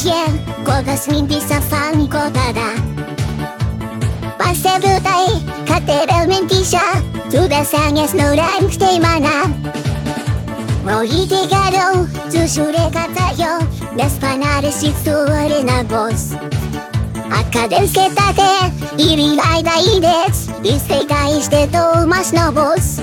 pasien Kogas mimpi sa fan kotada Pasebutay Kateral mentisya Sudah sangat snowran stay mana Moji tigado Susure katayo Las panares itsuare na boss 赤でつけたて入りがい大です一世代してトーマスのボス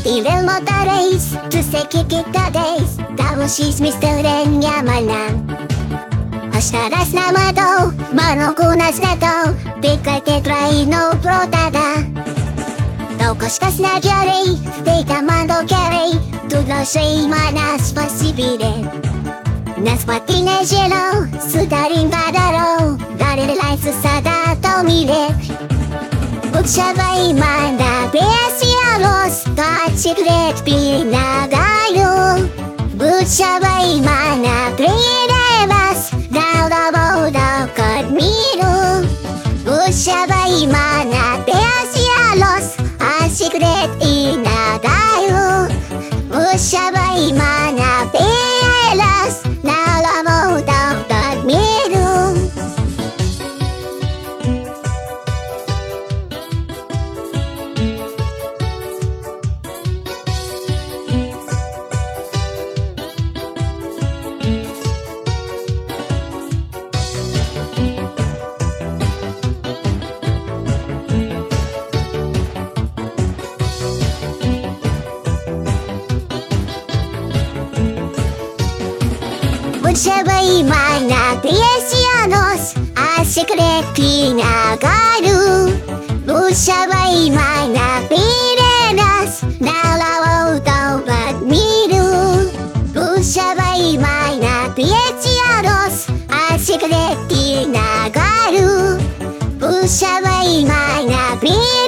Tirel mo ta race Tu se kikita days Taosis Mr. Ren Yamanan Astaras na mado Manokunas na to Bigay te try no protada Daukastas na jari Data mando carry Tudlo say manas pasibire Nas pati na gelo Sudarin ba daro Dare lai susada to milik Utsabay manda секрет предлагаю Лучшего имана вас На работу к миру Лучшего имана без я лос А секрет и надаю Лучшего Potrzebujemy wyjaśnionos, a sekret pinagaru. Potrzebujemy pirenas, nalał to badmiru. Potrzebujemy wyjaśnionos, a sekret pinagaru. Potrzebujemy pirenas,